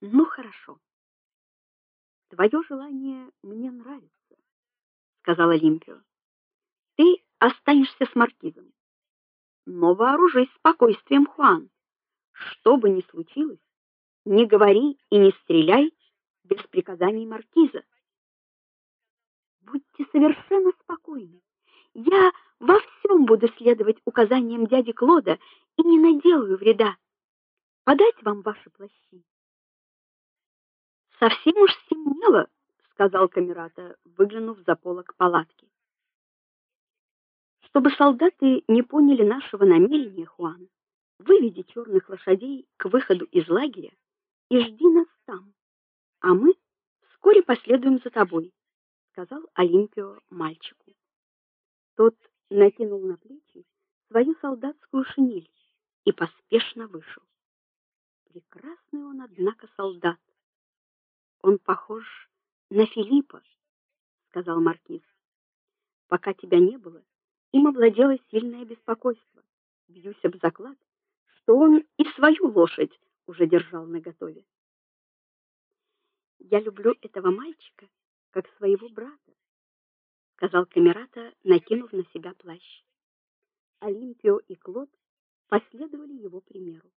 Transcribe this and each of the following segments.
Ну хорошо. Твое желание мне нравится, сказала Олимпио. Ты останешься с маркизом. Но вооружись спокойствием, Хуан. Что бы ни случилось, не говори и не стреляй без приказаний маркиза. Будьте совершенно спокойны. Я во всем буду следовать указаниям дяди Клода и не наделаю вреда. Подать вам ваши плащи. Совсем уж стемнело, сказал камерата, выглянув за полог палатки. Чтобы солдаты не поняли нашего намерения, Хуан, выведи черных лошадей к выходу из лагеря и жди нас там. А мы вскоре последуем за тобой, сказал Олимпио мальчику. Тот накинул на плечи свою солдатскую шинель и поспешно вышел. Прекрасный он, однако, солдат. Он похож на Филиппа, сказал маркиз. Пока тебя не было, им овладело сильное беспокойство. Бьюсь об заклад, что он и свою лошадь уже держал наготове. Я люблю этого мальчика как своего брата, сказал камерата, накинув на себя плащ. Олимпио и Клод последовали его примеру.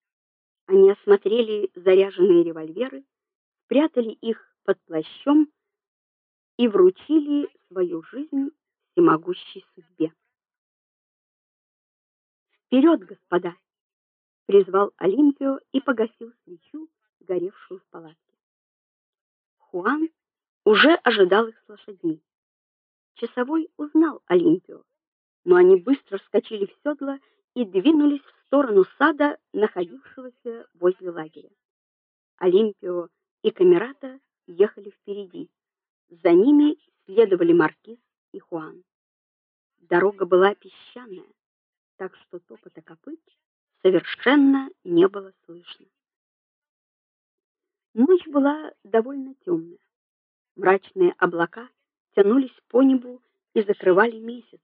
Они осмотрели заряженные револьверы, спрятали их под плащом и вручили свою жизнь всемогущей судьбе. Вперед, господа, призвал Олимпио и погасил свечу, горевшую в палатке. Хуан уже ожидал их с лошадьми. Часовой узнал Олимпио, но они быстро вскочили в седла и двинулись в сторону сада, находившегося возле лагеря. Олимпио и Камерата ехали впереди. За ними следовали маркиз и Хуан. Дорога была песчаная, так что топота копыт совершенно не было слышно. Ночь была довольно темная. Мрачные облака тянулись по небу и закрывали месяц.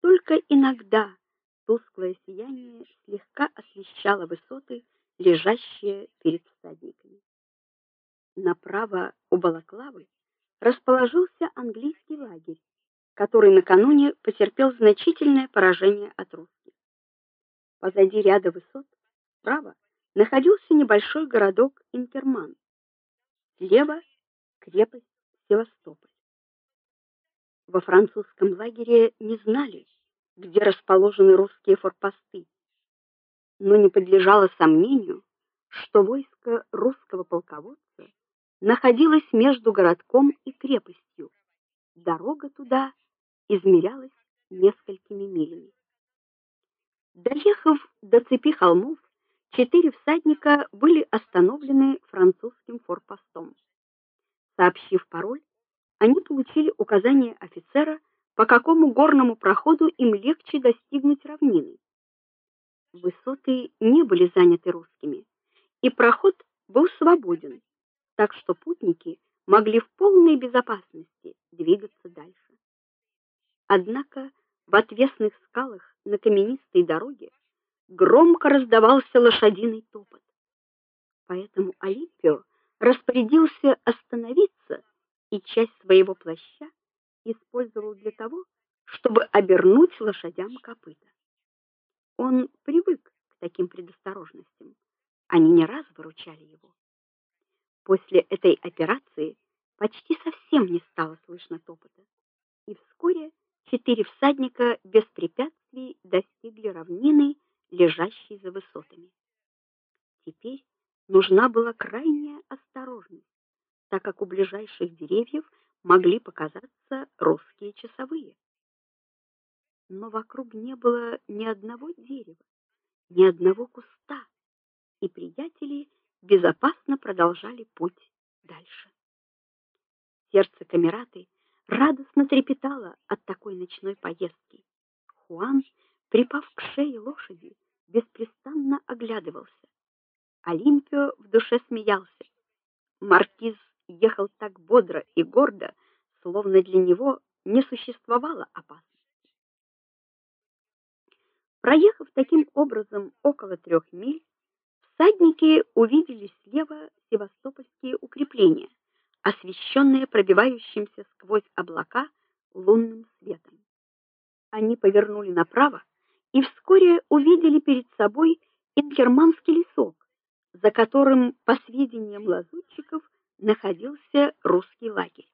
Только иногда тусклое сияние слегка освещало высоты, лежащие перед всадниками. Направо у Балаклавы расположился английский лагерь, который накануне потерпел значительное поражение от русских. Позади ряда высот справа находился небольшой городок Инкерман. Слева крепость Севастополь. Во французском лагере не знали, где расположены русские форпосты, но не подлежало сомнению, что войско русского полководца находилось между городком и крепостью. Дорога туда измерялась несколькими милями. Доехав до цепи холмов, четыре всадника были остановлены французским форпостом. Сообщив пароль, они получили указание офицера, по какому горному проходу им легче достигнуть равнины. Высоты не были заняты русскими, и проход был свободен, так что путники могли в полной безопасности двигаться дальше. Однако в отвесных скалах на каменистой дороге громко раздавался лошадиный топот. Поэтому Олимпио распорядился остановиться и часть своего плаща использовал для того, чтобы обернуть лошадям копыта. Он привык к таким предосторожностям. Они не раз выручали его. После этой операции почти совсем не стало слышно топота, и вскоре четыре всадника без препятствий достигли равнины, лежащей за высотами. Теперь нужна была крайняя осторожность, так как у ближайших деревьев могли показаться русские часовые. Но вокруг не было ни одного дерева, ни одного куста, и приятели безопасно продолжали путь дальше. Сердце камераты радостно трепетало от такой ночной поездки. Хуан, припав к шее лошади, беспрестанно оглядывался. Олимпио в душе смеялся. Маркиз ехал так бодро и гордо, словно для него не существовало опасности. Проехав таким образом около трех миль, Всадники увидели слева севастопольские укрепления, освещенные пробивающимся сквозь облака лунным светом. Они повернули направо и вскоре увидели перед собой Инкерманский лесок, за которым, по сведениям лазутчиков, находился русский лагерь.